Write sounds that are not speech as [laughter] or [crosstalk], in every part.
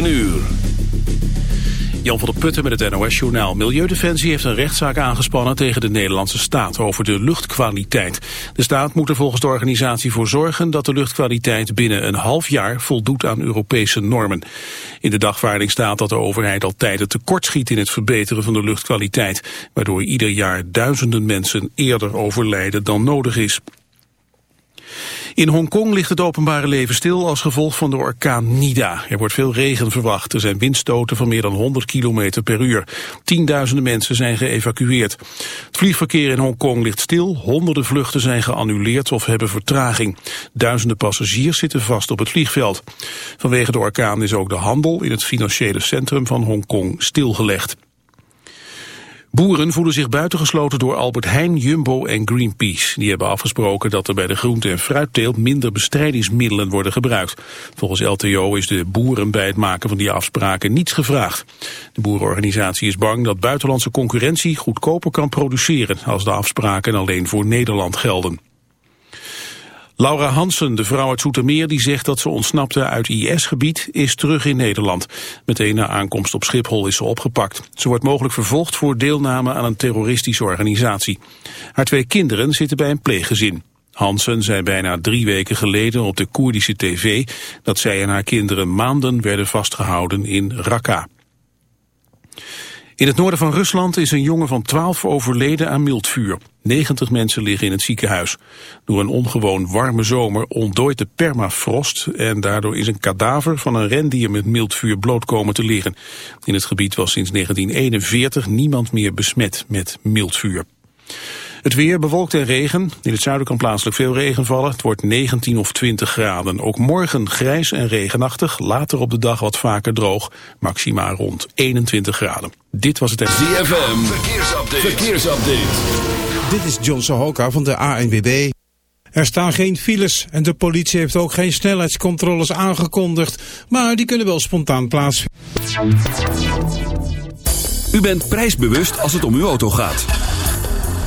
9 uur. Jan van der Putten met het NOS-journaal. Milieudefensie heeft een rechtszaak aangespannen tegen de Nederlandse staat over de luchtkwaliteit. De staat moet er volgens de organisatie voor zorgen dat de luchtkwaliteit binnen een half jaar voldoet aan Europese normen. In de dagvaarding staat dat de overheid al tijden tekortschiet in het verbeteren van de luchtkwaliteit, waardoor ieder jaar duizenden mensen eerder overlijden dan nodig is. In Hongkong ligt het openbare leven stil als gevolg van de orkaan Nida. Er wordt veel regen verwacht. Er zijn windstoten van meer dan 100 km per uur. Tienduizenden mensen zijn geëvacueerd. Het vliegverkeer in Hongkong ligt stil. Honderden vluchten zijn geannuleerd of hebben vertraging. Duizenden passagiers zitten vast op het vliegveld. Vanwege de orkaan is ook de handel in het financiële centrum van Hongkong stilgelegd. Boeren voelen zich buitengesloten door Albert Heijn, Jumbo en Greenpeace. Die hebben afgesproken dat er bij de groente- en fruitteelt minder bestrijdingsmiddelen worden gebruikt. Volgens LTO is de boeren bij het maken van die afspraken niets gevraagd. De boerenorganisatie is bang dat buitenlandse concurrentie goedkoper kan produceren als de afspraken alleen voor Nederland gelden. Laura Hansen, de vrouw uit Zoetermeer die zegt dat ze ontsnapte uit IS-gebied, is terug in Nederland. Meteen na aankomst op Schiphol is ze opgepakt. Ze wordt mogelijk vervolgd voor deelname aan een terroristische organisatie. Haar twee kinderen zitten bij een pleeggezin. Hansen zei bijna drie weken geleden op de Koerdische tv dat zij en haar kinderen maanden werden vastgehouden in Raqqa. In het noorden van Rusland is een jongen van 12 overleden aan mildvuur. 90 mensen liggen in het ziekenhuis. Door een ongewoon warme zomer ontdooit de permafrost... en daardoor is een kadaver van een rendier met mildvuur bloot komen te liggen. In het gebied was sinds 1941 niemand meer besmet met mildvuur. Het weer bewolkt en regen. In het zuiden kan plaatselijk veel regen vallen. Het wordt 19 of 20 graden. Ook morgen grijs en regenachtig. Later op de dag wat vaker droog. Maxima rond 21 graden. Dit was het... ZFM. Verkeersupdate. Verkeersupdate. Dit is John Sohoka van de ANWB. Er staan geen files en de politie heeft ook geen snelheidscontroles aangekondigd. Maar die kunnen wel spontaan plaatsvinden. U bent prijsbewust als het om uw auto gaat.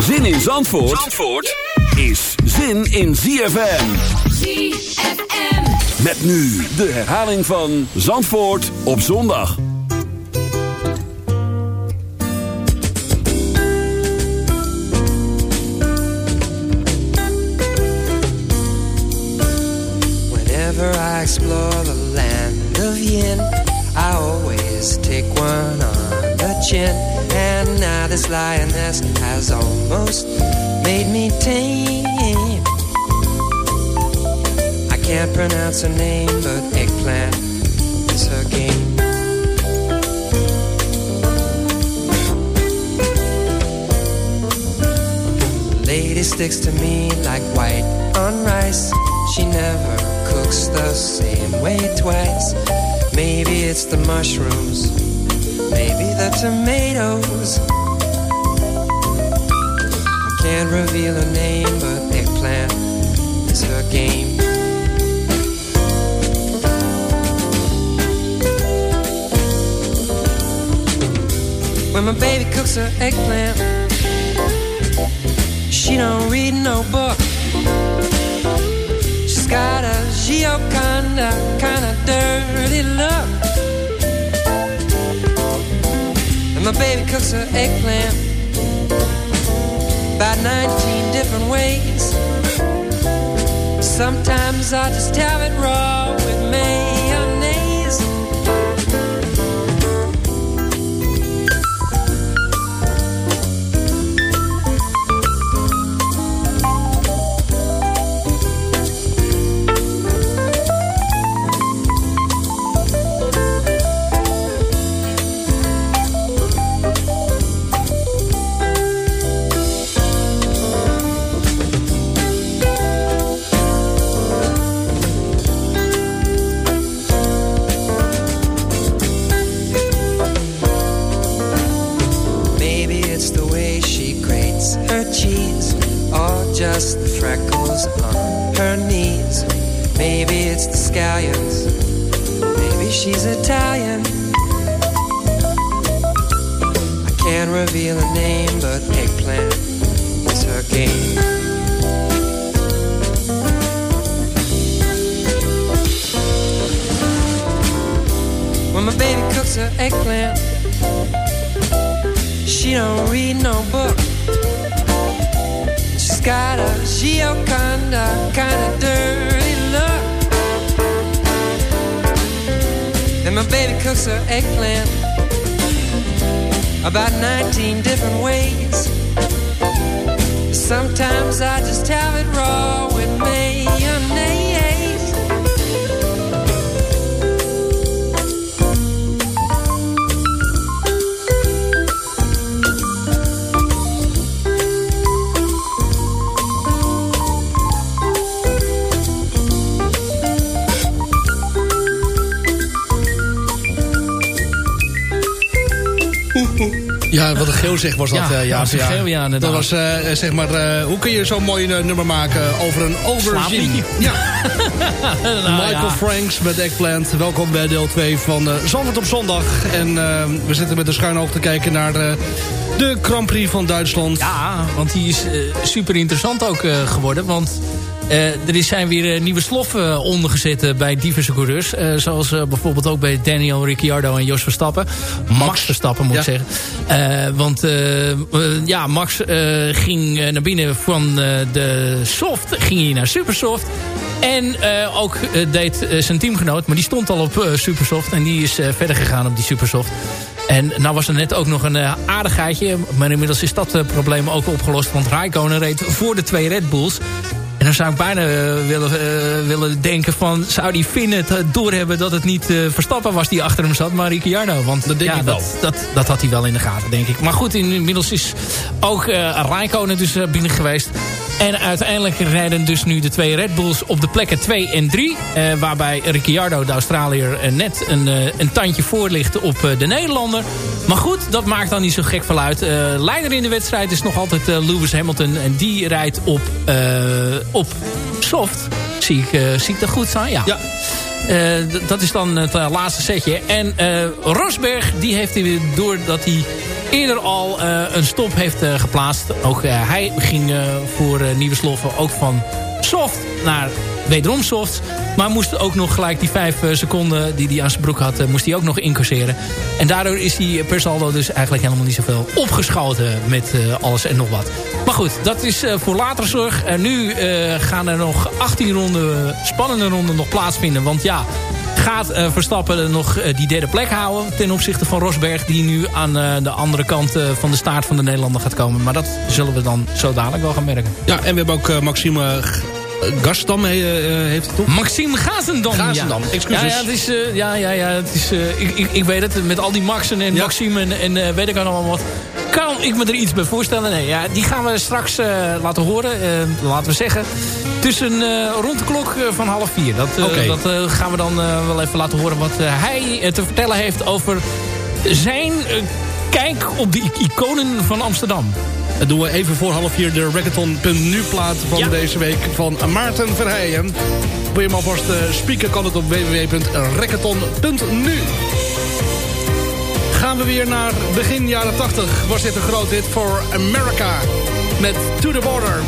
Zin in Zandvoort, Zandvoort is zin in ZFM. ZFM. Met nu de herhaling van Zandvoort op zondag. Whenever I explore the land of yin, I always take one on the chin. And now this lioness has almost made me tame. I can't pronounce her name, but eggplant is her game. The lady sticks to me like white on rice. She never cooks the same way twice. Maybe it's the mushrooms, maybe the tomatoes. I can't reveal her name, but eggplant is her game. When my baby cooks her eggplant, she don't read no book. She's got a Gioconda kind of dirty look. My baby cooks her eggplant about 19 different ways. Sometimes I just have it raw her knees. Maybe it's the scallions. Maybe she's Italian. I can't reveal a name, but eggplant is her game. When my baby cooks her eggplant, she don't read no book. Got a Gioconda kind of dirty look. And my baby cooks her eggplant about 19 different ways. Sometimes I just have it raw with mayonnaise. Ja, wat een geel zeg was dat. Ja, eh, ja, was een ja. geel, ja, inderdaad. Dat was, zeg maar, eh, hoe kun je zo'n mooi eh, nummer maken over een aubergine? Slaapliedje. Ja, [laughs] Nou, Michael. Franks met Eggplant. Welkom bij deel 2 van Zandvoort op zondag. En we zitten met een schuin oog te kijken naar de Grand Prix van Duitsland. Ja, want die is super interessant ook geworden. Want er is- zijn weer eh, nieuwe sloffen eh, ondergezet eh, bij diverse coureurs. Eh, zoals eh, bijvoorbeeld ook bij Daniel Ricciardo en Jos Verstappen. Max, Verstappen moet ik zeggen. Eh, want eh, eh, ja, Max eh, ging eh, naar binnen van eh, de soft. Ging hij naar supersoft. En eh, ook eh, deed eh, zijn teamgenoot, maar die stond al op eh, Supersoft. En die is eh, verder gegaan op die Supersoft. En nou was er net ook nog een eh, aardigheidje. Maar inmiddels is dat eh, probleem ook opgelost. Want Raikkonen reed voor de twee Red Bulls. En dan zou ik bijna eh, willen, eh, willen denken van... zou die Finn het eh, doorhebben dat het niet Verstappen was die achter hem zat... maar Ricciardo. Want Dat denk ja, ik wel. Dat, dat, dat had hij wel in de gaten, denk ik. Maar goed, in- inmiddels is ook Raikkonen dus binnen geweest. En uiteindelijk rijden dus nu de twee Red Bulls op de plekken 2 en 3. Eh, waarbij Ricciardo, de Australiër, eh, net een, eh, een tandje voor ligt op de Nederlander. Maar goed, dat maakt dan niet zo gek veel uit. Leider in de wedstrijd is nog altijd Lewis Hamilton. En die rijdt op, op soft. Zie ik, zie ik dat goed staan? Ja. Ja. Dat is dan het laatste setje. En Rosberg, die heeft hij, doordat hij eerder al eh, een stop heeft eh, geplaatst. Ook eh, hij ging voor nieuwe sloffen ook van soft naar wederom soft. Maar moest ook nog gelijk die vijf seconden die hij aan zijn broek had... moest hij ook nog incasseren. En daardoor is hij per saldo dus eigenlijk helemaal niet zoveel opgeschoten... met alles en nog wat. Maar goed, dat is voor later zorg. En nu gaan er nog 18 ronden, spannende ronden nog plaatsvinden. Want ja, gaat eh, Verstappen nog eh, die derde plek houden... ten opzichte van Rosberg... die nu aan eh, de andere kant van de staart van de Nederlander gaat komen. Maar dat zullen we dan zo dadelijk wel gaan merken. Ja, en we hebben ook Maxime Gastam, he- eh, heeft het toch? Maxime Gazendam. Gazendam, ja. excuses. Ja, ja, het is, eh, ja, ja, ja het is, eh, ik, ik, ik weet het, met al die Maxen en. Maxime en, en eh, weet ik allemaal wat. Kan ik me er iets bij voorstellen? Nee, ja, die gaan we straks eh, laten horen. eh, laten we zeggen, tussen eh, rond de klok eh, van half vier. Dat, eh, dat eh, gaan we dan eh, wel even laten horen wat eh, hij eh, te vertellen heeft over zijn eh, kijk op de iconen van Amsterdam. Dan doen we even voor half vier de Reggaeton.nu plaat van Ja. deze week van Maarten Verheijen. Wil je hem alvast eh, spieken, kan het op www.reggaeton.nu. Gaan we weer naar begin jaren 80. Was dit een groot hit voor America met To The Border.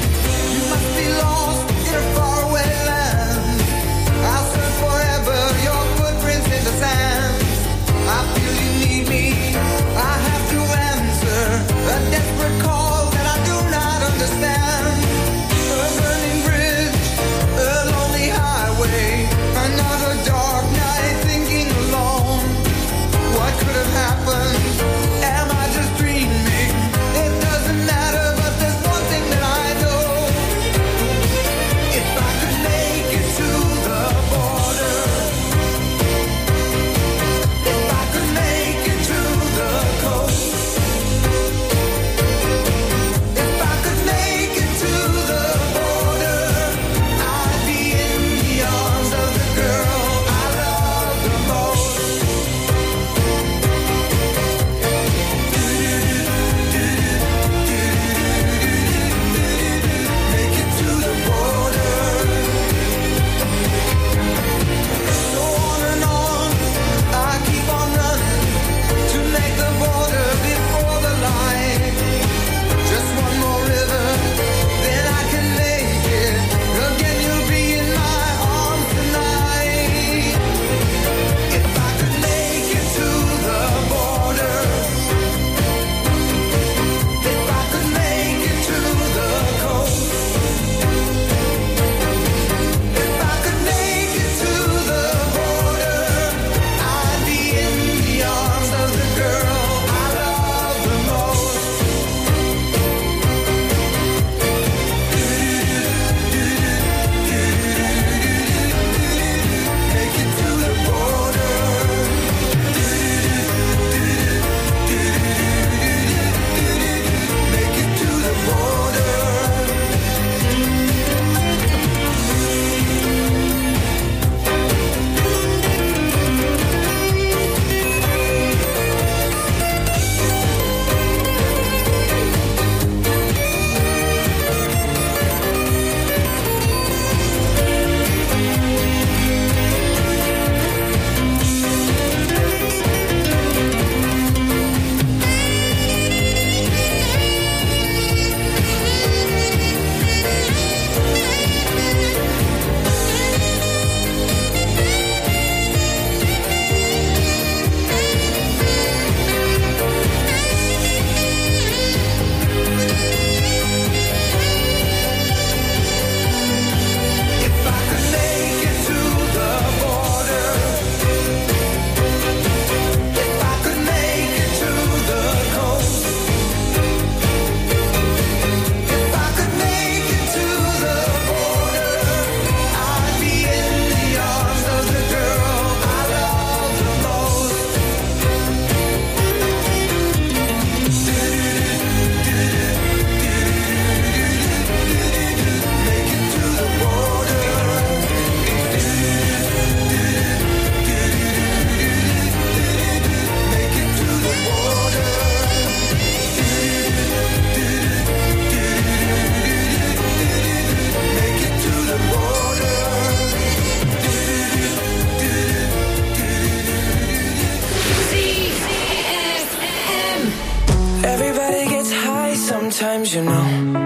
Sometimes you know.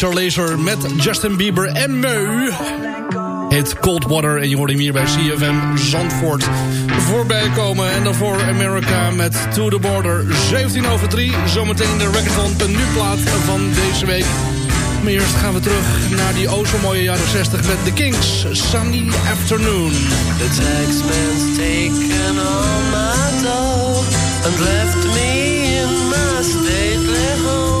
Your Laser met Justin Bieber en Meu. Het Cold Water en je hoort hem hier bij CFM Zandvoort voorbij komen. En dan voor America met To The Border 17 over 3. Zometeen de record van de nu plaat van deze week. Maar eerst gaan we terug naar die o zo mooie jaren 60 met The Kings. Sunny Afternoon. The taxman's taken all my dough and left me in my stately home.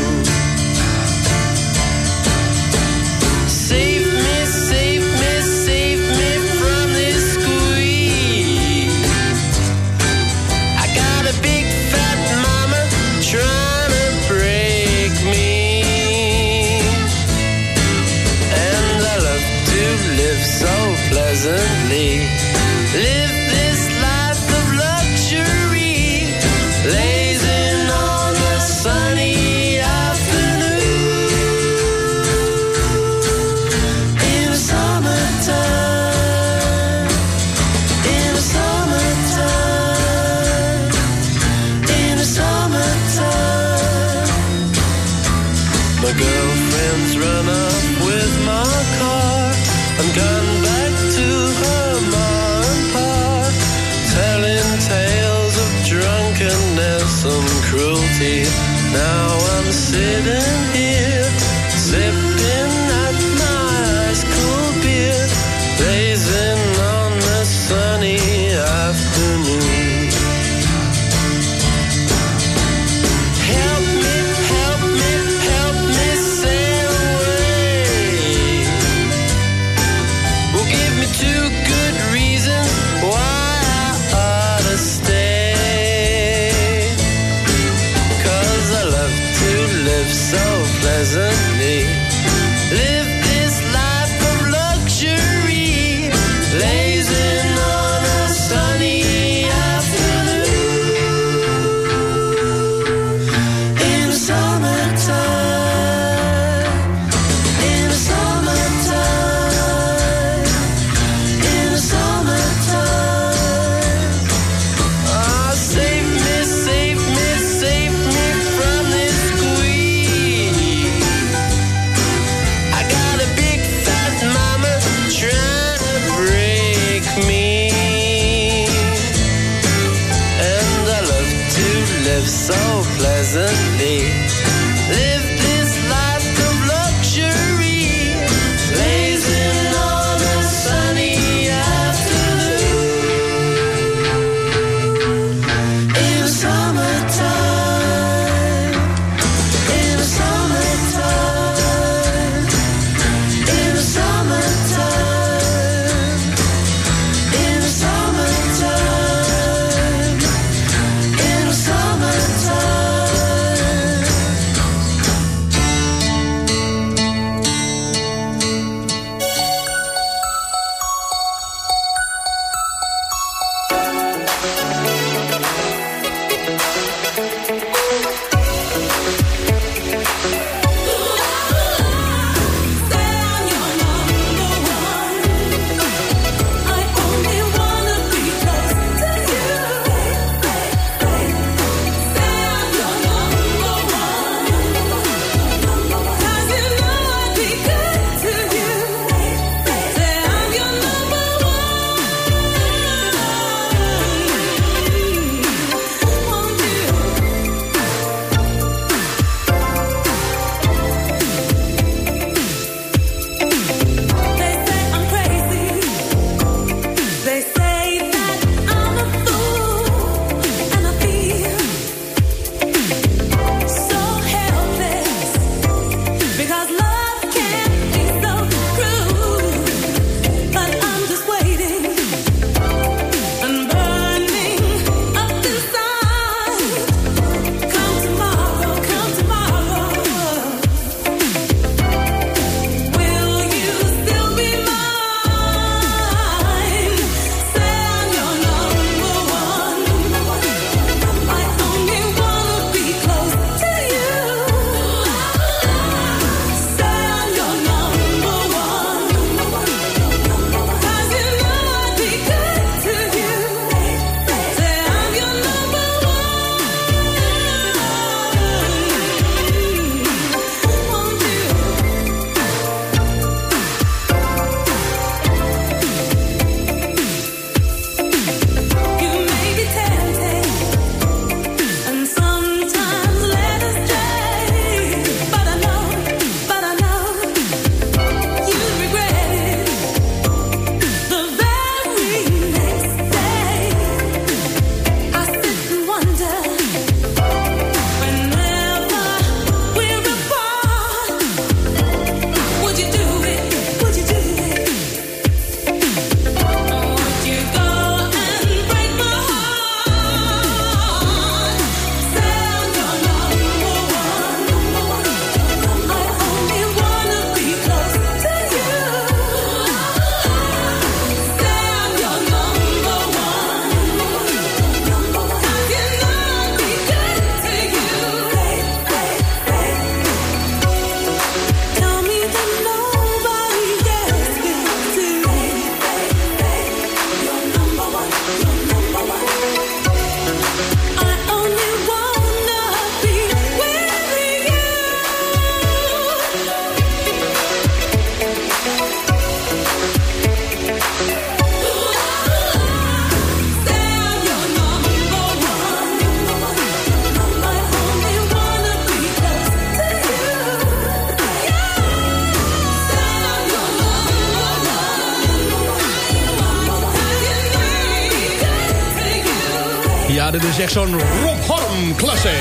Is echt zo'n Rob Horn classic.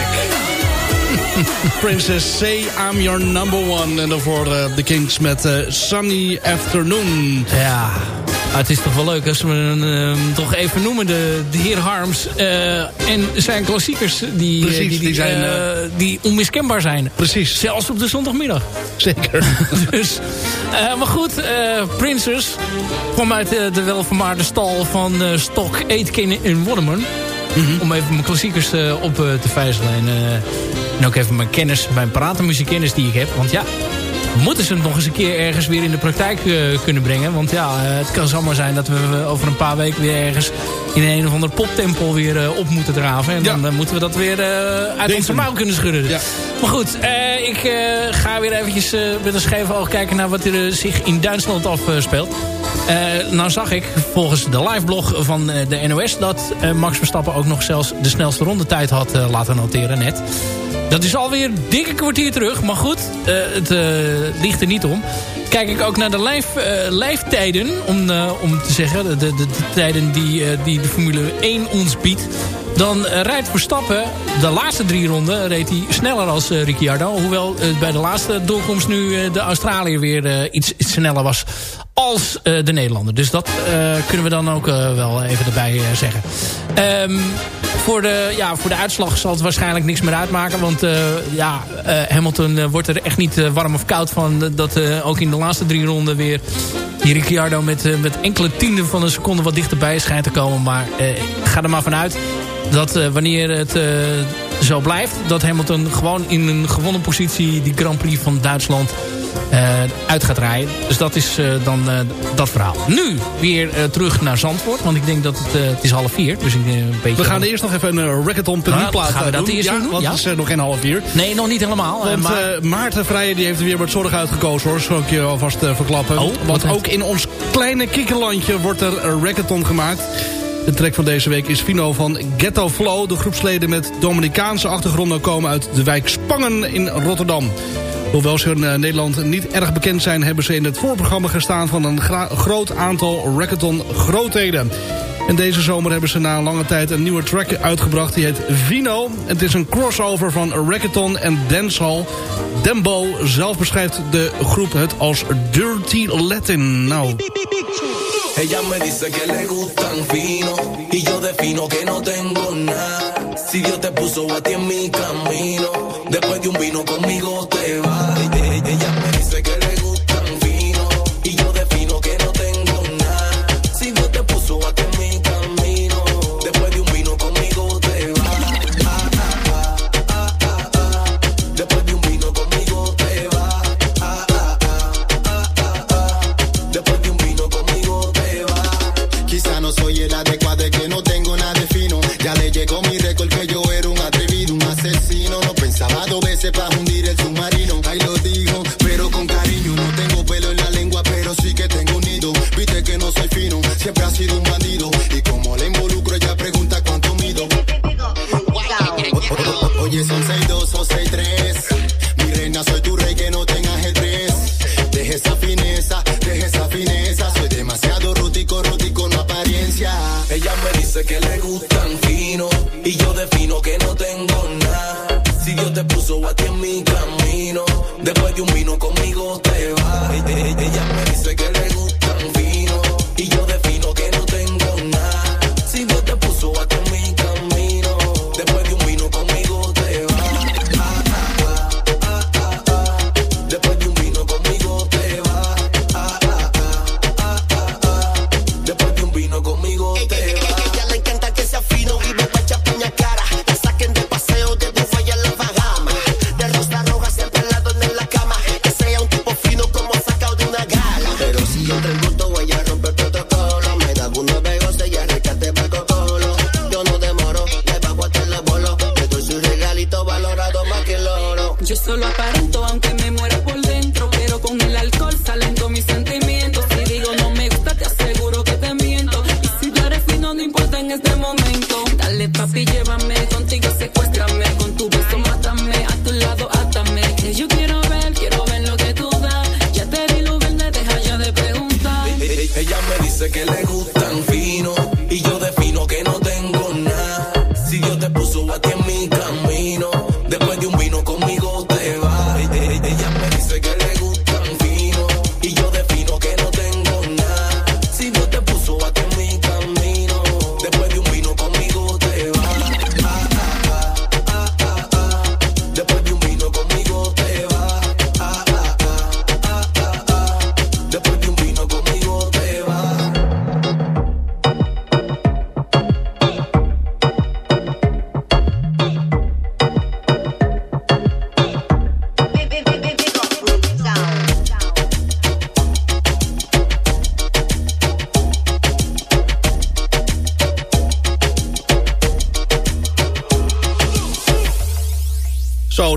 [laughs] Princess, say I'm your number one. En daarvoor uh, The Kings met uh, Sunny Afternoon. Ja, maar het is toch wel leuk als we hem uh, toch even noemen. De, de heer Harms uh, en zijn klassiekers die, Precies, die, die, zijn, die onmiskenbaar zijn. Precies. Zelfs op de zondagmiddag. Zeker. [laughs] dus, maar goed, Princess kwam uit de welvermaarde stal van Stok, Aitken en Waterman. Mm -hmm. Om even mijn klassiekers op te vijzelen. En, en ook even mijn kennis, mijn paratenmuziekkennis die ik heb. Want ja, moeten ze het nog eens een keer ergens weer in de praktijk kunnen brengen. Want ja, het kan zomaar zijn dat we over een paar weken weer ergens in een of ander poptempel weer uh, op moeten draven. En ja. dan moeten we dat weer uit onze mouw kunnen schudden. Ja. Maar goed, ik ga weer eventjes met een scheef oog kijken naar wat er zich in Duitsland afspeelt. Nou zag ik volgens de liveblog van de NOS dat Max Verstappen ook nog zelfs de snelste rondetijd had laten noteren net. Dat is alweer dikke kwartier terug. Maar goed, uh, het uh, ligt er niet om. Kijk ik ook naar de live, uh, live tijden. Om, om te zeggen, de, de, de tijden die, die de Formule 1 ons biedt. Dan rijdt Verstappen de laatste drie ronden reed hij sneller als Ricciardo. Hoewel bij de laatste doorkomst nu de Australiër weer iets, iets sneller was als uh, de Nederlander. Dus dat uh, kunnen we dan ook uh, wel even erbij zeggen. Um, voor, de, ja, voor de uitslag zal het waarschijnlijk niks meer uitmaken. Want ja, Hamilton wordt er echt niet warm of koud van. Dat ook in de laatste drie ronden weer die Ricciardo met, met enkele tienden van een seconde wat dichterbij schijnt te komen. Maar ga er maar vanuit dat wanneer het zo blijft... dat Hamilton gewoon in een gewonnen positie die Grand Prix van Duitsland uit gaat rijden. Dus dat is uh, dan uh, dat verhaal. Nu weer terug naar Zandvoort. Want ik denk dat het, het is half vier. Dus ik, een beetje we gaan eerst nog even een Rackathon plaat Gaan we dat doen? eerst ja, doen? Want ja? het is nog geen half vier. Nee, nog niet helemaal. Want maar... Maarten Vrijen die heeft er weer met zorg uitgekozen hoor. Zal ik je alvast verklappen. Oh, want ook in ons kleine kikkerlandje wordt er een Rackathon gemaakt. De track van deze week is Fino van Ghetto Flow. De groepsleden met Dominicaanse achtergronden komen uit de wijk Spangen in Rotterdam. Hoewel ze in uh, Nederland niet erg bekend zijn... hebben ze in het voorprogramma gestaan van een groot aantal rackathon grootheden. En deze zomer hebben ze na een lange tijd een nieuwe track uitgebracht. Die heet Vino. Het is een crossover van rackathon en dancehall. Dembo zelf beschrijft de groep het als Dirty Latin. Nou... Ella me dice que le gustan fino y yo defino que no tengo nada. Si Dios te puso a ti en mi camino, después de un vino conmigo te. Ella cuadre, cuadre, que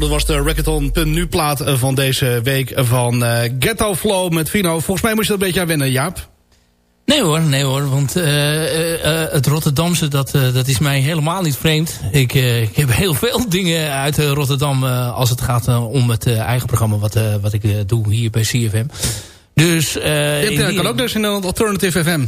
dat was de Rackathon.nu plaat eh, van deze week van eh, Ghetto Flow met Vino. Volgens mij moest je dat een beetje aan wennen, Jaap. Nee hoor, nee hoor, want eh, het Rotterdamse, dat, dat is mij helemaal niet vreemd. Ik, ik heb heel veel [laughs] dingen uit Rotterdam als het gaat om het eigen programma wat, wat ik doe hier bij CFM. Dus, kan ook dus in een Alternative FM.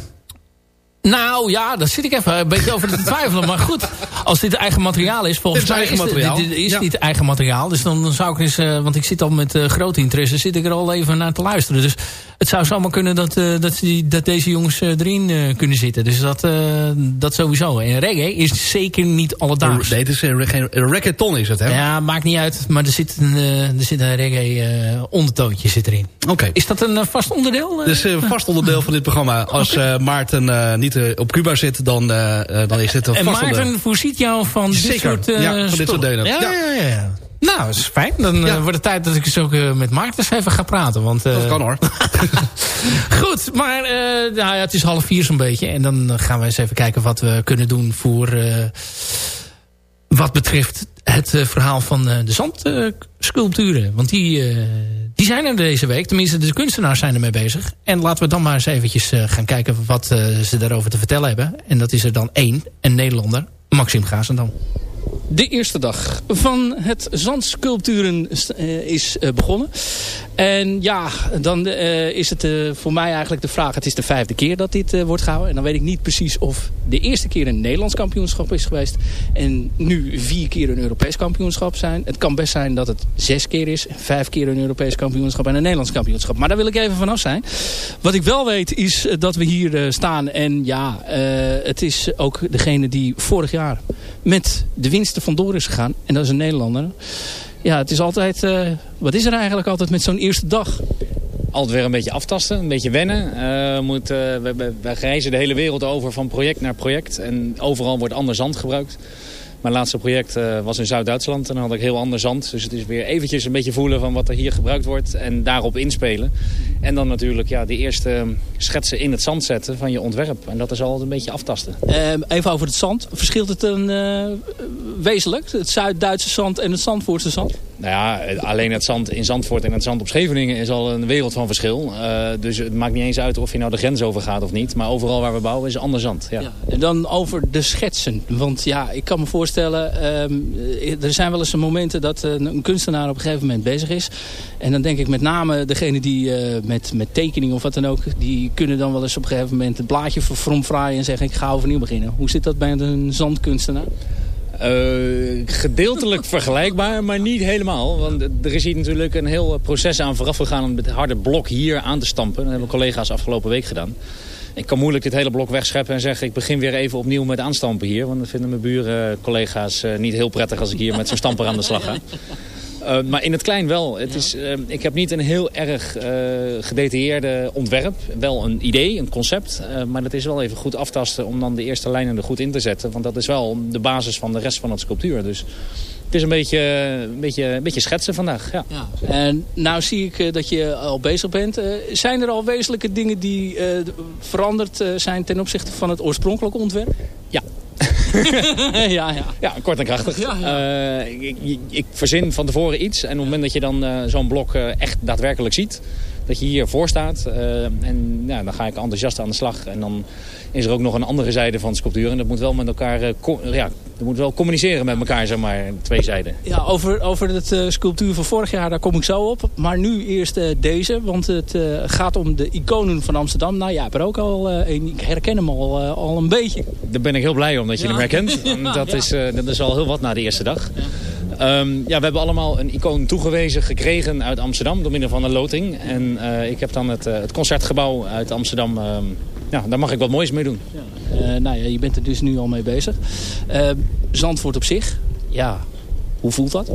Nou ja, daar zit ik even een beetje over te twijfelen. Maar goed, als dit eigen materiaal is, volgens Dit is mij eigen is, materiaal. Dit, dit is Ja. dit eigen materiaal. Dus dan, dan zou ik eens, eh, want ik zit al met eh, grote interesse, zit ik er al even naar te luisteren. Dus het zou zomaar kunnen dat, eh, dat, die, dat deze jongens eh, erin eh, kunnen zitten. Dus dat, dat sowieso. En reggae is zeker niet alledaags. Nee, het is geen eh, Rackathon is het, hè? Ja, maakt niet uit. Maar er zit een, er zit een reggae ondertoontje zit erin. Oké. Is dat een vast onderdeel? eh? Dus een vast onderdeel van dit programma. [laughs] Als Maarten niet op Cuba zit, dan, dan is dit een en vast onderdeel. Maarten voorziet jou van dit Zeker. soort Ja, van dit soort delen. Ja, Ja. ja, ja. Nou, dat is fijn. Dan eh, wordt het tijd dat ik eens ook eh, met eens even ga praten. Want, eh, Dat kan hoor. [laughs] Goed, maar nou ja, het is half vier zo'n beetje. En dan gaan we eens even kijken wat we kunnen doen voor... wat betreft het verhaal van de zandsculpturen. Want die, die zijn er deze week. Tenminste, de kunstenaars zijn ermee bezig. En laten we dan maar eens eventjes gaan kijken wat ze daarover te vertellen hebben. En dat is er dan één, een Nederlander, Maxime Gazendam. De eerste dag van het zandsculpturen eh, is eh, begonnen. En ja, dan eh, is het voor mij eigenlijk de vraag... het is de vijfde keer dat dit wordt gehouden. En dan weet ik niet precies of de eerste keer een Nederlands kampioenschap is geweest... en nu vier keer een Europees kampioenschap zijn. Het kan best zijn dat het zes keer is. Vijf keer een Europees kampioenschap en een Nederlands kampioenschap. Maar daar wil ik even vanaf zijn. Wat ik wel weet is dat we hier staan. En ja, het is ook degene die vorig jaar met de winsten vandoor is gegaan. En dat is een Nederlander. Ja, het is altijd... eh, wat is er eigenlijk altijd met zo'n eerste dag? altijd weer een beetje aftasten, een beetje wennen. Eh, moet, eh, we, we, reizen de hele wereld over van project naar project. En overal wordt ander zand gebruikt. Mijn laatste project eh, was in Zuid-Duitsland. En dan had ik heel ander zand. Dus het is weer eventjes een beetje voelen van wat er hier gebruikt wordt. En daarop inspelen. En dan natuurlijk ja, de eerste schetsen in het zand zetten van je ontwerp. En dat is altijd een beetje aftasten. Eh, even over het zand. Verschilt het een, eh, wezenlijk? Het Zuid-Duitse zand en het Zandvoortse zand? Nou ja, alleen het zand in Zandvoort en het zand op Scheveningen is al een wereld van verschil. Eh, dus het maakt niet eens uit of je nou de grens overgaat of niet. Maar overal waar we bouwen is ander zand. Ja. En dan over de schetsen. Want ja, ik kan me voorstellen... ehm, er zijn wel eens momenten dat eh, een kunstenaar op een gegeven moment bezig is. En dan denk ik met name degene die eh, met, met tekening of wat dan ook... die kunnen dan wel eens op een gegeven moment het blaadje verfromfraaien... en zeggen ik ga overnieuw beginnen. Hoe zit dat bij een zandkunstenaar? Eh, gedeeltelijk [laughs] vergelijkbaar, maar niet helemaal. Want er is hier natuurlijk een heel proces aan vooraf gegaan om het harde blok hier aan te stampen. Dat hebben collega's afgelopen week gedaan. Ik kan moeilijk dit hele blok wegscheppen en zeggen ik begin weer even opnieuw met aanstampen hier. Want dat vinden mijn buren, collega's eh, niet heel prettig als ik hier met zo'n stamper aan de slag ga. Uh, maar in het klein wel. Het is, uh, ik heb niet een heel erg uh, gedetailleerde ontwerp. Wel een idee, een concept. maar dat is wel even goed aftasten om dan de eerste lijnen er goed in te zetten. Want dat is wel de basis van de rest van het sculptuur. Dus het is een beetje, een beetje, een beetje schetsen vandaag. Ja. ja. En nou zie ik dat je al bezig bent. zijn er al wezenlijke dingen die veranderd zijn ten opzichte van het oorspronkelijke ontwerp? Ja, [laughs] ja, ja. ja, kort en krachtig. Ja, ja. Uh, ik, ik, ik, verzin van tevoren iets. En op het moment dat je dan uh, zo'n blok uh, echt daadwerkelijk ziet... dat je hiervoor staat... en ja, dan ga ik enthousiast aan de slag. En dan is er ook nog een andere zijde van de sculptuur. En dat moet wel met elkaar... ja, dat moet wel communiceren met elkaar, zeg maar. Twee zijden. Ja, over, over het sculptuur van vorig jaar, daar kom ik zo op. Maar nu eerst deze. Want het gaat om de iconen van Amsterdam. Nou ja, ik er ook al een. Ik herken hem al, al een beetje. Daar ben ik heel blij om dat je ja. hem herkent. [laughs] dat, is, dat is al heel wat na de eerste dag. Um, ja, we hebben allemaal een icoon toegewezen gekregen uit Amsterdam door middel van een loting. En uh, ik heb dan het, uh, het concertgebouw uit Amsterdam. Um, ja, daar mag ik wat moois mee doen. Ja. nou ja, je bent er dus nu al mee bezig. Zandvoort op zich, ja, hoe voelt dat?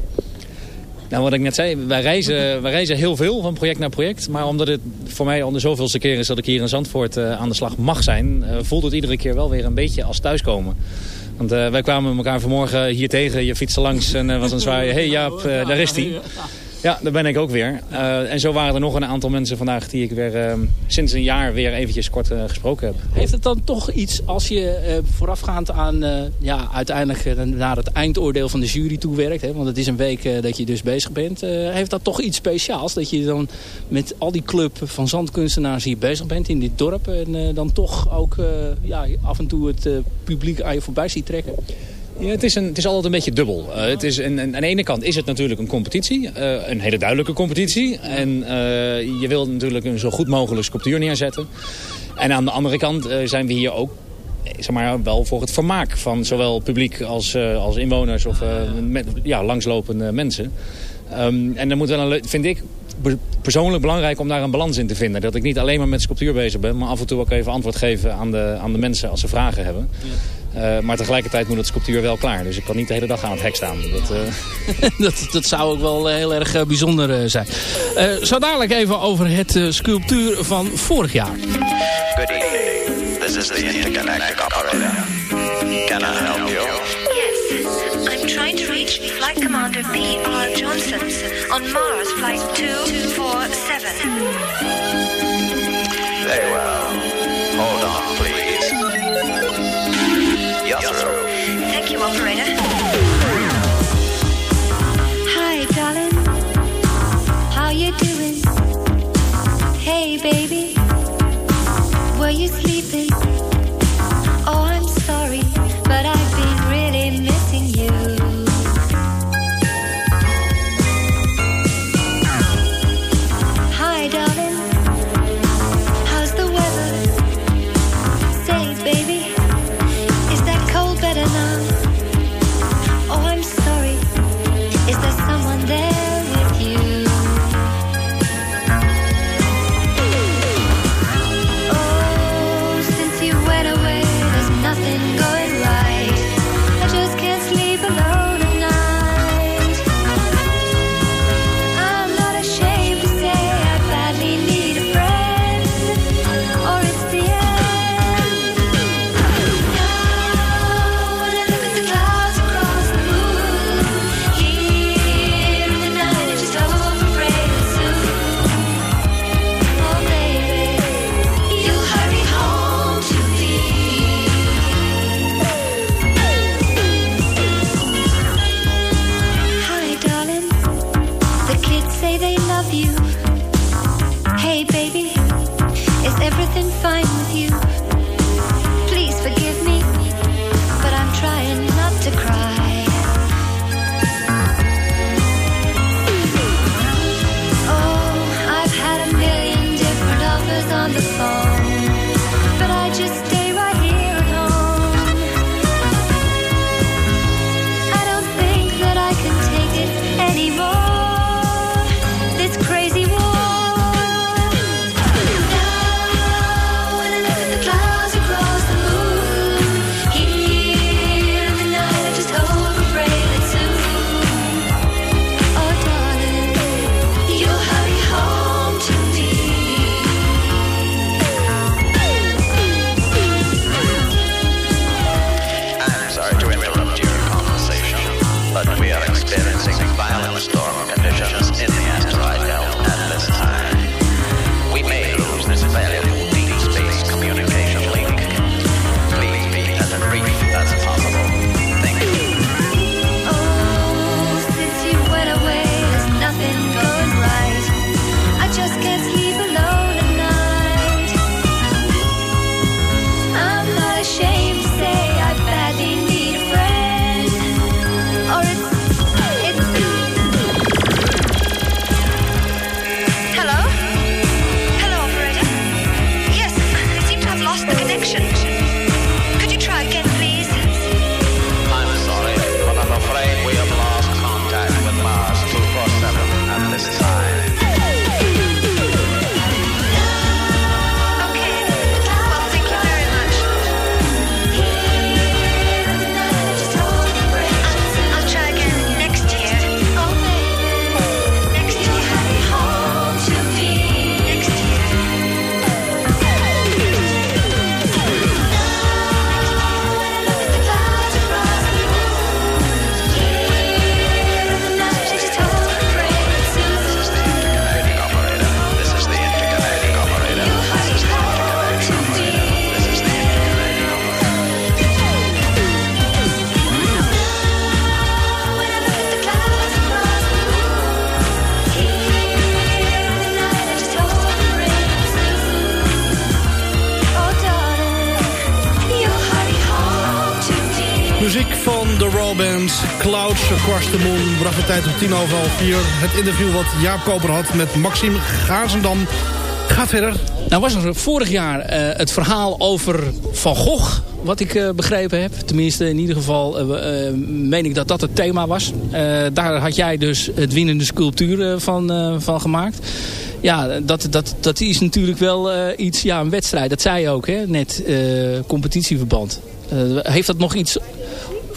Nou, wat ik net zei, wij reizen, wij reizen heel veel van project naar project. Maar omdat het voor mij al de zoveelste keer is dat ik hier in Zandvoort uh, aan de slag mag zijn... Uh, voelt het iedere keer wel weer een beetje als thuiskomen. Want uh, wij kwamen elkaar vanmorgen hier tegen. Je fietste langs en was een zwaaien. hey Jaap, daar is hij. Ja, daar ben ik ook weer. Eh, en zo waren er nog een aantal mensen vandaag die ik weer eh, sinds een jaar weer eventjes kort eh, gesproken heb. Heeft het dan toch iets als je eh, voorafgaand aan ja, uiteindelijk naar het eindoordeel van de jury toewerkt. Hè, want het is een week dat je dus bezig bent. heeft dat toch iets speciaals? Dat je dan met al die club van zandkunstenaars hier bezig bent in dit dorp. En dan toch ook ja, af en toe het publiek aan je voorbij ziet trekken. Ja, het, is een, het is altijd een beetje dubbel. Eh, het is een, een- aan de ene kant is het natuurlijk een competitie. eh, een hele duidelijke competitie. En eh, je wilt natuurlijk een zo goed mogelijk sculptuur neerzetten. En aan de andere kant zijn we hier ook zeg maar, wel voor het vermaak van zowel publiek als, als inwoners of met, ja, langslopende mensen. Ehm, en dan moet wel een, vind ik persoonlijk belangrijk om daar een balans in te vinden. Dat ik niet alleen maar met sculptuur bezig ben, maar af en toe ook even antwoord geven aan de, aan de mensen als ze vragen hebben. Eh, maar tegelijkertijd moet het sculptuur wel klaar. Dus ik kan niet de hele dag aan het hek staan. Dat, eh, [laughs] dat, dat zou ook wel eh, heel erg bijzonder eh, zijn. Eh, zo dadelijk even over het eh, sculptuur van vorig jaar. Good evening. This is the intergalactic operator. Can I help you? Yes, I'm trying to reach Flight Commander P.R. Johnson on Mars Flight 247. Very well. Bracht tijd om tien over vier. Het interview wat Jaap Koper had met Maxime Gazendam. Gaat verder. Nou was er vorig jaar eh, het verhaal over Van Gogh, wat ik eh, begrepen heb. Tenminste, in ieder geval eh, meen ik dat dat het thema was. Daar had jij dus het winnende sculptuur van, van gemaakt. Ja, dat, dat, dat is natuurlijk wel iets, ja, een wedstrijd. Dat zei je ook, hè, net, competitieverband. Heeft dat nog iets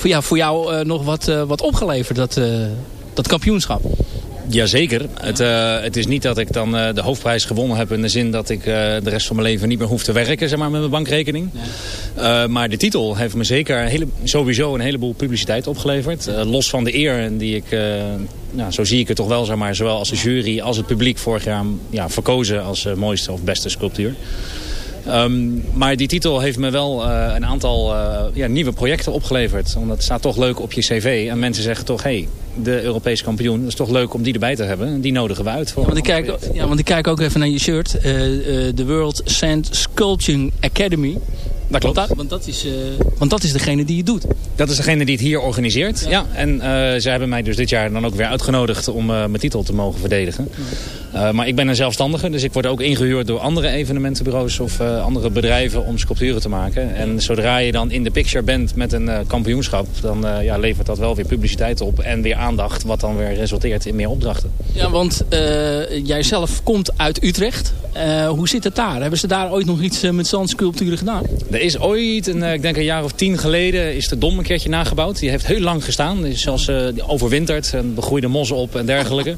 voor jou, voor jou eh, nog wat, eh, wat opgeleverd, dat, eh, dat kampioenschap? Jazeker. Het, het is niet dat ik dan de hoofdprijs gewonnen heb... in de zin dat ik de rest van mijn leven niet meer hoef te werken zeg maar, met mijn bankrekening. Maar de titel heeft me zeker een hele, sowieso een heleboel publiciteit opgeleverd. Los van de eer die ik, nou, zo zie ik het toch wel, zeg maar, zowel als de jury als het publiek vorig jaar ja, verkozen als mooiste of beste sculptuur. Ehm, maar die titel heeft me wel eh, een aantal eh, ja, nieuwe projecten opgeleverd. Want het staat toch leuk op je cv. En mensen zeggen toch, hé, hey, de Europese kampioen. Dat is toch leuk om die erbij te hebben. En die nodigen we uit. Voor Want ik, kijk, ja, want ik kijk ook even naar je shirt. eh, de World Sand Sculpting Academy. Dat klopt. Want dat, want, dat is, eh, want dat is degene die het doet. Dat is degene die het hier organiseert. Ja. En eh zij hebben mij dus dit jaar dan ook weer uitgenodigd om mijn titel te mogen verdedigen. Eh, maar ik ben een zelfstandige, dus ik word ook ingehuurd door andere evenementenbureaus of eh, andere bedrijven om sculpturen te maken. En zodra je dan in de picture bent met een eh, kampioenschap, dan ja, levert dat wel weer publiciteit op en weer aandacht, wat dan weer resulteert in meer opdrachten. Ja, want jij zelf komt uit Utrecht. Hoe zit het daar? Hebben ze daar ooit nog iets met zandsculpturen gedaan? Er is ooit, een, ik denk een jaar of tien geleden, is de Dom een keertje nagebouwd. Die heeft heel lang gestaan. Die is zelfs overwinterd en begroeide mossen op en dergelijke.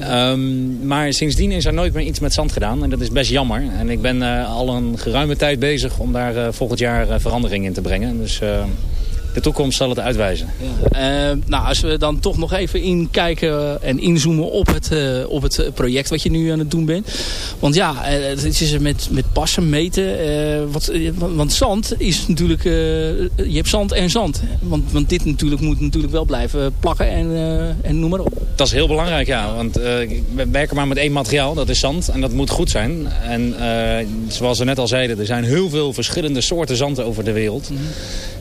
Ehm, maar sindsdien is er nooit meer iets met zand gedaan. En dat is best jammer. En ik ben eh, al een geruime tijd bezig om daar eh, volgend jaar eh, verandering in te brengen. Dus de toekomst zal het uitwijzen. Eh, nou, als we dan toch nog even inkijken en inzoomen op het, eh, op het project wat je nu aan het doen bent. Want ja, eh, het is er met, met passen, meten. wat, want, zand is natuurlijk... je hebt zand en zand. Want, want dit natuurlijk moet natuurlijk wel blijven plakken en, en noem maar op. Dat is heel belangrijk, ja. Want we werken maar met één materiaal, dat is zand. En dat moet goed zijn. En zoals we net al zeiden, er zijn heel veel verschillende soorten zand over de wereld.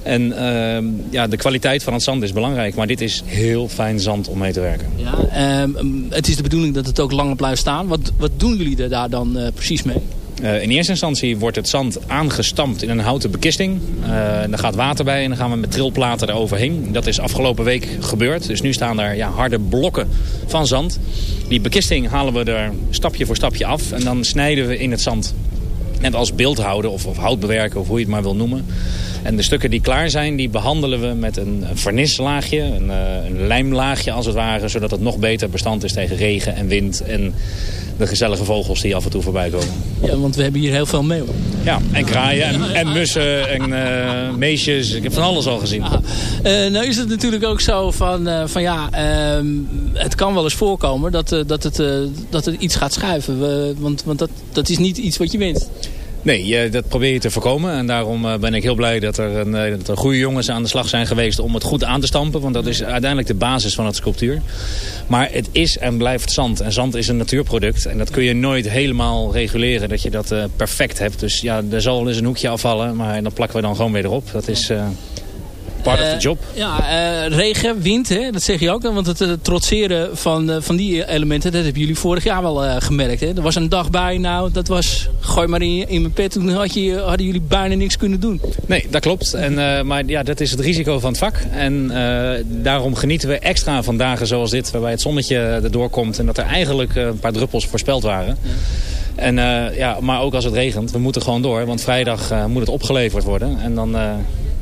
En ehm, ja, de kwaliteit van het zand is belangrijk. Maar dit is heel fijn zand om mee te werken. Ja, ehm, het is de bedoeling dat het ook langer blijft staan. Wat, wat doen jullie er daar dan eh, precies mee? Eh, in eerste instantie wordt het zand aangestampt in een houten bekisting. Uh, gaat water bij en dan gaan we met trilplaten eroverheen. Dat is afgelopen week gebeurd. Dus nu staan er ja, harde blokken van zand. Die bekisting halen we er stapje voor stapje af. En dan snijden we in het zand. Net als beeldhouden of, of hout bewerken of hoe je het maar wil noemen. En de stukken die klaar zijn, die behandelen we met een, een vernislaagje. Een, uh, een lijmlaagje als het ware. Zodat het nog beter bestand is tegen regen en wind. En de gezellige vogels die af en toe voorbij komen. Ja, want we hebben hier heel veel meeuwen. Ja, en kraaien en, en mussen en uh, meesjes. Ik heb van alles al gezien. Uh, nou is het natuurlijk ook zo van, uh, van ja, uh, het kan wel eens voorkomen dat, dat, het, dat het iets gaat schuiven. Want want dat, dat is niet iets wat je wint. Nee, dat probeer je te voorkomen. En daarom uh, ben ik heel blij dat er, een, dat er goede jongens aan de slag zijn geweest om het goed aan te stampen. Want dat is uiteindelijk de basis van het sculptuur. Maar het is en blijft zand. En zand is een natuurproduct. En dat kun je nooit helemaal reguleren dat je dat perfect hebt. Dus ja, er zal wel eens een hoekje afvallen. Maar dan plakken we dan gewoon weer erop. Dat is... part uh, of the job. Ja, uh, regen, wind, hè, dat zeg je ook. Want het uh, trotseren van, uh, van die elementen, dat hebben jullie vorig jaar wel gemerkt. Hè? Er was een dag bij, nou, dat was, gooi maar in, in mijn pet. Toen had je, hadden jullie bijna niks kunnen doen. Nee, dat klopt. En, maar ja, dat is het risico van het vak. En daarom genieten we extra van dagen zoals dit, waarbij het zonnetje erdoor komt. En dat er eigenlijk een paar druppels voorspeld waren. Ja. En, ja, maar ook als het regent, we moeten gewoon door. Want vrijdag moet het opgeleverd worden. En dan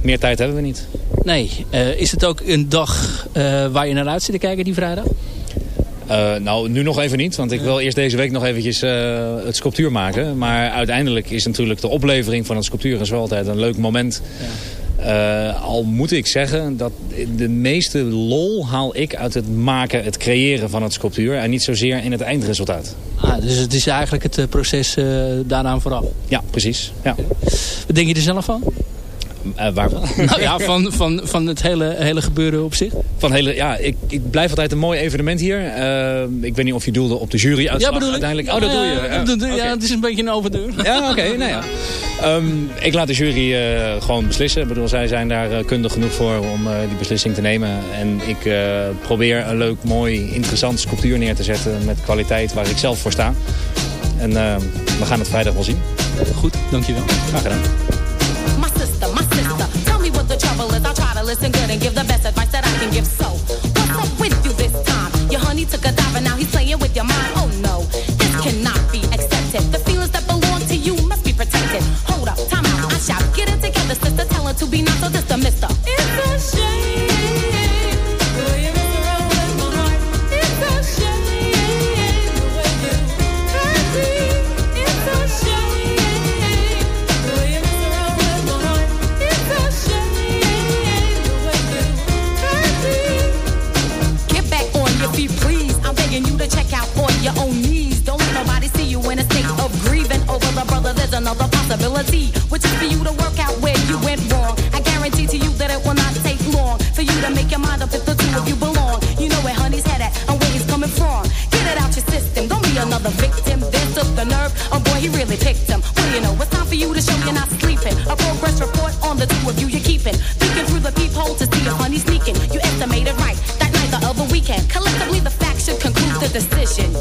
meer tijd hebben we niet. Nee. Uh, is het ook een dag uh, waar je naar uit zit te kijken die vrijdag? Uh, nou, nu nog even niet. Want ik wil eerst deze week nog eventjes het sculptuur maken. Maar uiteindelijk is natuurlijk de oplevering van het sculptuur is wel altijd een leuk moment. Ja. al moet ik zeggen dat de meeste lol haal ik uit het maken, het creëren van het sculptuur. En niet zozeer in het eindresultaat. Ah, dus het is eigenlijk het proces daaraan vooraf? Ja, precies. Ja. Wat denk je er zelf van? Eh, waarvan? [laughs] Nou ja, van, van, van het hele, hele gebeuren op zich. Van hele, ja, ik, ik blijf altijd een mooi evenement hier. Eh, ik weet niet of je doelde op de juryuitslag Ja, bedoel ik. uiteindelijk. Oh, dat doe je. Ja, het is een beetje een overdeur. Ja, oké. nou ja. Ehm, ik laat de jury eh, gewoon beslissen. Ik bedoel, zij zijn daar kundig genoeg voor om eh, die beslissing te nemen. En ik eh, probeer een leuk, mooi, interessant sculptuur neer te zetten met kwaliteit waar ik zelf voor sta. En eh, we gaan het vrijdag wel zien. Goed, dankjewel. Graag gedaan. Listen good and give the best advice that I can give. So, what's up with you this time? Your honey took a dive and now he's playing with your mind. Oh no, this cannot be accepted. The feelings that belong to you must be protected. Hold up, time out, I shout. Get it together, sister. Tell her to be not so just mister. It's a shame. Another possibility, which is for you to work out where you went wrong. I guarantee to you that it will not take long for you to make your mind up if the two of you belong. You know where honey's head at and where he's coming from. Get it out your system. Don't be another victim. Then took the nerve. Oh boy, he really picked him. What do you know? It's time for you to show you're not sleeping. A progress report on the two of you you're keeping. Peeking through the peephole to see if honey's sneaking. You estimated right that night the other weekend. Collectively, the facts should conclude the decision.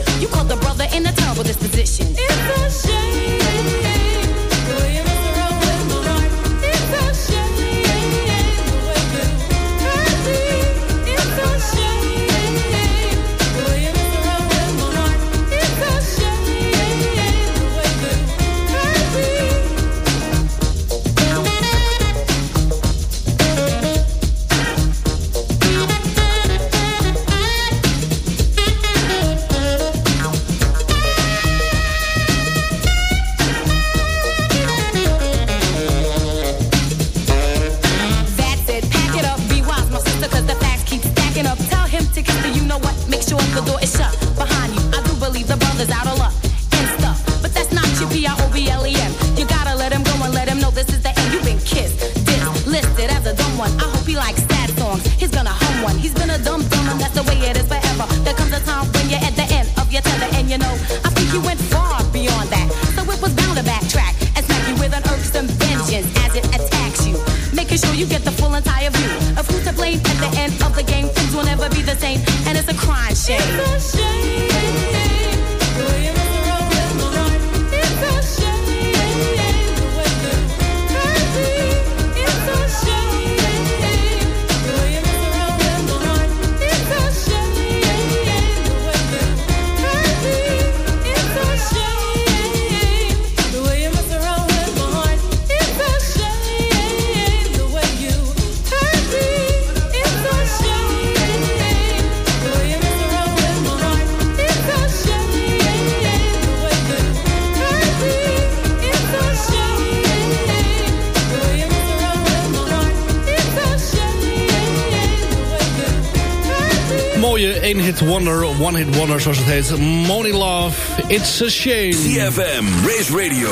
Hit Wonder, One Hit Wonder zoals het heet. Money Love, It's a Shame. CFM, Race Radio,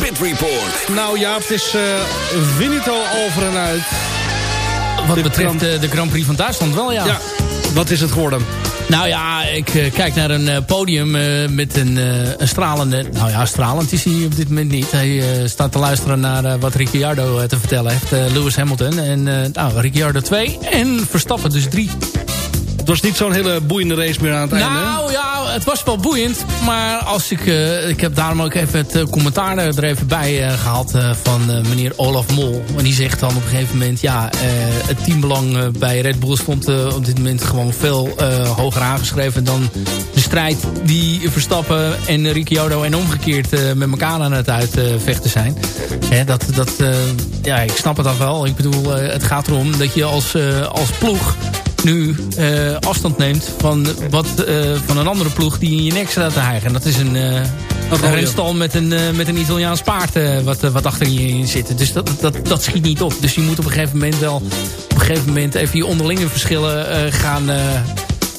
Pit Report. Nou ja, het is uh, Winito over en uit. Wat De betreft Grand- eh, de Grand Prix van Duitsland wel, ja. Ja, wat is het geworden? Nou ja, ik eh, kijk naar een eh, podium eh, met een, eh, een stralende... Nou ja, stralend is hij op dit moment niet. Hij eh, staat te luisteren naar eh, wat Ricciardo eh, te vertellen heeft. eh, Lewis Hamilton. En eh nou, Ricciardo 2 en Verstappen dus 3. Het was niet zo'n hele boeiende race meer aan het einde. Nou ja, het was wel boeiend. Maar als ik, eh, ik heb daarom ook even het eh, commentaar er even bij eh, gehaald eh, van eh, meneer Olaf Mol. En die zegt dan op een gegeven moment, ja, eh, het teambelang eh, bij Red Bull stond eh, op dit moment gewoon veel eh, hoger aangeschreven dan de strijd die Verstappen en Ricciardo en omgekeerd eh, met elkaar aan het uitvechten zijn. Hè, dat, dat, eh, ja, ik snap het dan wel. Ik bedoel, eh, het gaat erom dat je als, eh, als ploeg nu eh, afstand neemt van, wat, eh, van een andere ploeg die in je nek staat te hijgen. En dat is een, eh een renstal met een, met een Italiaans paard wat, wat achter je zit. Dus dat, dat, dat schiet niet op. Dus je moet op een gegeven moment wel op een gegeven moment even je onderlinge verschillen gaan...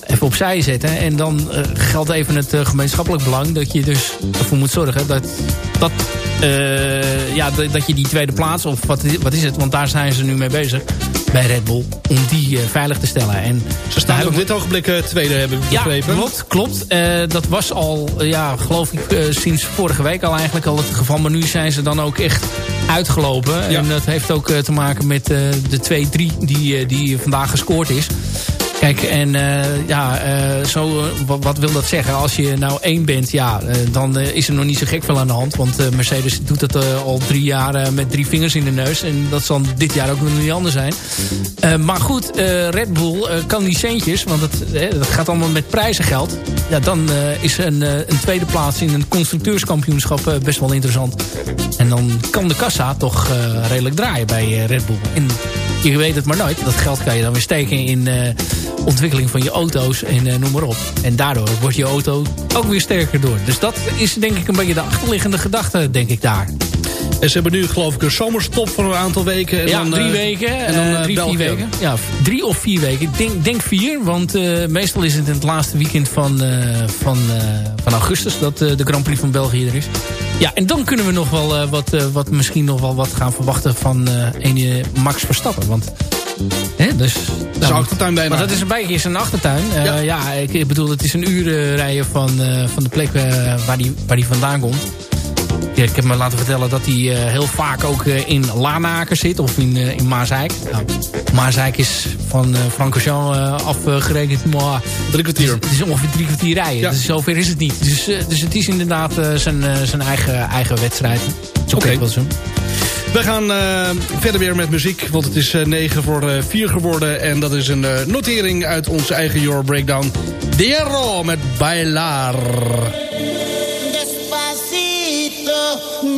even opzij zetten. En dan geldt even het gemeenschappelijk belang... dat je dus ervoor moet zorgen dat, dat eh, ja, dat je die tweede plaats, of wat, wat is het? Want daar zijn ze nu mee bezig bij Red Bull. Om die eh, veilig te stellen. En Ze staan op dit ogenblik eh, tweede, heb ik ja, begrepen. klopt, klopt. Eh, dat was al, ja, geloof ik, sinds vorige week al eigenlijk al het geval. Maar nu zijn ze dan ook echt uitgelopen. En dat heeft ook te maken met de 2-3 die, die vandaag gescoord is. Kijk, en eh, ja, eh, zo, eh, wat, wil dat zeggen? Als je nou één bent, ja, dan is er nog niet zo gek veel aan de hand. Want Mercedes doet eh, al drie jaar met drie vingers in de neus. En dat zal dit jaar ook nog niet anders zijn. Maar goed, Red Bull kan die centjes, want dat gaat allemaal met prijzengeld. Ja, dan is een, een tweede plaats in een constructeurskampioenschap best wel interessant. En dan kan de kassa toch redelijk draaien bij Red Bull. En je weet het maar nooit. Dat geld kan je dan weer steken in eh, ontwikkeling van je auto's en eh, noem maar op. En daardoor wordt je auto ook weer sterker door. Dus dat is denk ik een beetje de achterliggende gedachte, denk ik daar. En ze hebben nu geloof ik een zomerstop voor een aantal weken. En ja, dan, drie eh, weken. En dan eh, eh, drie, België. vier weken. Ja, drie of vier weken. Ik denk, denk vier, want meestal is het in het laatste weekend van, van, van augustus... dat de Grand Prix van België er is. Ja, en dan kunnen we nog wel wat, wat, misschien nog wel wat gaan verwachten van ene Max Verstappen. Want Hè, dus, Zijn achtertuin bijna. Maar dat is een beetje zijn achtertuin. Ja. ik, ik bedoel, het is een uur rijden van, van de plek waar hij waar die vandaan komt. Ik heb me laten vertellen dat hij eh, heel vaak ook eh, in Lanaken zit. Of in, eh, in Maasijk. Nou, Maasijk is van uh, Francorchamps afgerekend. Maar drie kwartier. Het is, ongeveer drie kwartier rijden. Dus zover is het niet. Dus, dus het is inderdaad zijn, zijn eigen, eigen wedstrijd. Oké. okay. wel zo. We gaan uh, verder weer met muziek, want het is uh, 9 voor uh, 4 geworden. En dat is een notering uit onze eigen Euro Breakdown. Diero met Bailar.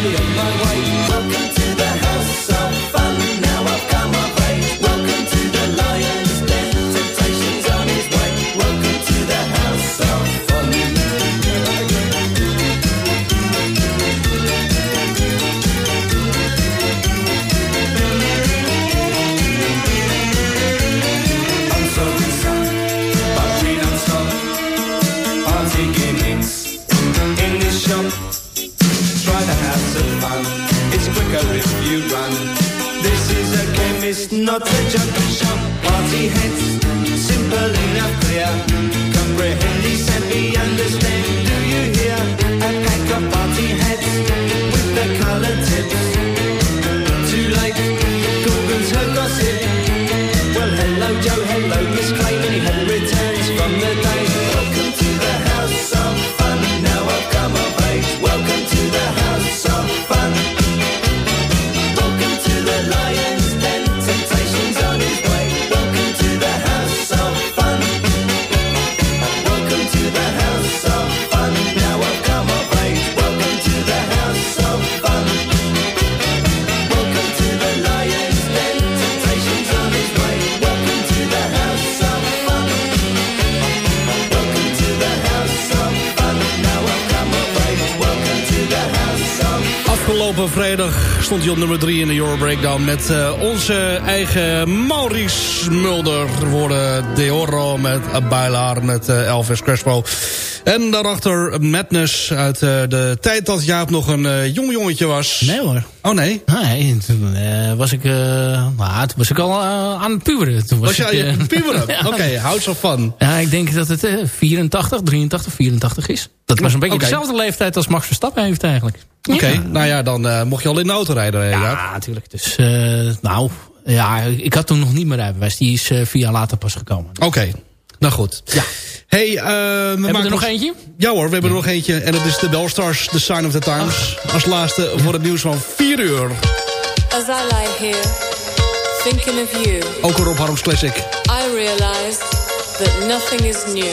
I'll be on stond hij op nummer 3 in de Euro Breakdown... met eh, onze eigen Maurice Mulder. Worden De Oro met Bailar met eh, Elvis Crespo. En daarachter Madness uit eh, de tijd dat Jaap nog een eh, jong jongetje was. Nee hoor. Oh nee? Nee, toen eh, was ik, nou, toen was ik al aan het puberen. Toen was, Was jij ik, eh, je puberen? [laughs] ja. Oké, houd zo van. Ja, ik denk dat het eh, 84, 83, 84 is. Dat was een beetje Oké. dezelfde leeftijd als Max Verstappen heeft eigenlijk. Oké, Ja. nou ja, dan mocht je al in de auto rijden, Jaap. Ja, natuurlijk. Dus, nou, ja, ik had toen nog niet meer rijbewijs. Die is vier jaar later pas gekomen. Oké, nou goed. Ja. Hey, eh, we Hebben maken er nog ons- eentje? Ja hoor, we hebben er nog eentje. En dat is de Bellstars, The Sign of the Times. Als laatste voor het nieuws van 4 uur. As I lie here, thinking of you, Ook een Rob Harms Classic. I realize that nothing is new.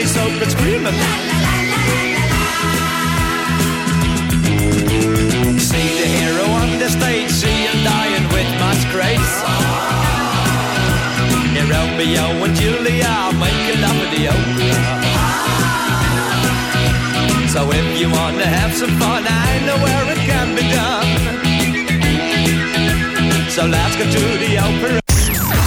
be soap and screaming. La, la, la, see the hero on the stage, see him dying with much grace. Yeah, Romeo and Julia make a love with the opera. So if you wanna have some fun, I know where it can be done. So let's go to the opera